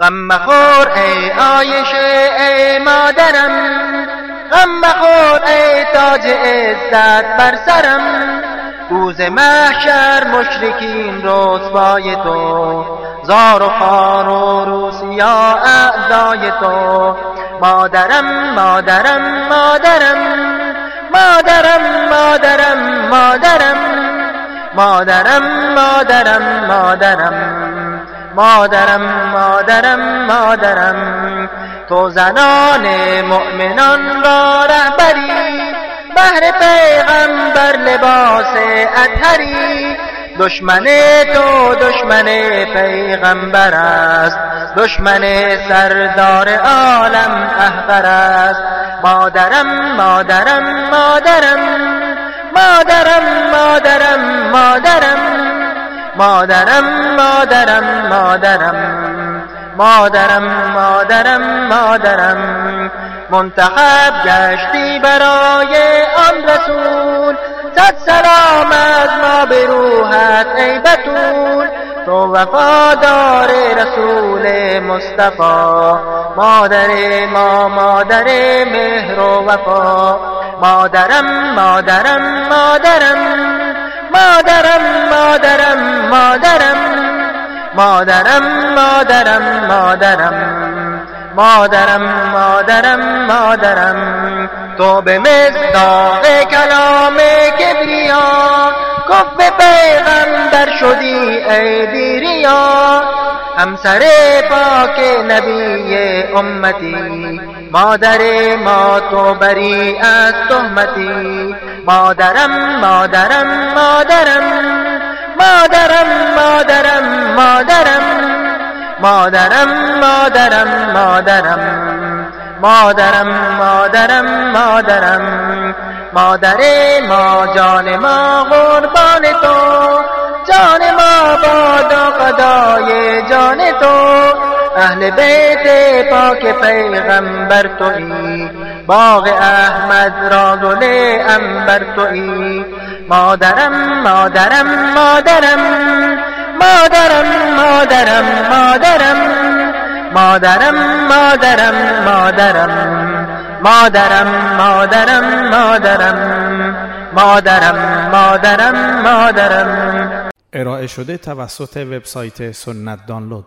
غم مخور ای آیشه ای مادرم. غم مخور ای تاج عزت بر سرم. روز محشر مشرکین رسوای تو. زار و خار و روسیا اعضای تو. مادرم مادرم مادرم. مادرم مادرم مادرم. مادرم مادرم مادرم. مادرم مادرم مادرم تو زنان مؤمنان را رهبری بهر پیغمبر لباس اطهری. دشمن تو دشمن پیغمبر است دشمن سردار عالم احبر است. مادرم مادرم مادرم مادرم مادرم مادرم. مادرم مادرم مادرم. مادرم مادرم مادرم. منتخب گشتی برای آن رسول. صد سلام از ما به روحت ای بتول. تو وفادار رسول مصطفی. مادر ما مادر مهر و وفا. مادرم مادرم مادرم. مادرم مادرم مادرم. مادرم مادرم مادرم. مادرم مادرم مادرم. تو به مصداق کلام کبریا کف پیغمبر شدی ای دیریا همسر پاک نبی امتی مادر ما تو بری از تهمتی. مادرم مادرم مادرم مادرم مادرم مادرم مادرم مادرم مادرم مادرم مادرم مادرم مادر ما جان ما قربان تو جان ما بادا قدای جان تو اهل بیت پاک پیغمبر تویی باغ احمد را گل انبر تویی مادرم مادرم مادرم مادرم مادرم مادرم. مادرم مادرم مادرم. مادرم مادرم مادرم. مادرم مادرم مادرم. ارائه شده توسط وبسایت سنت دانلود.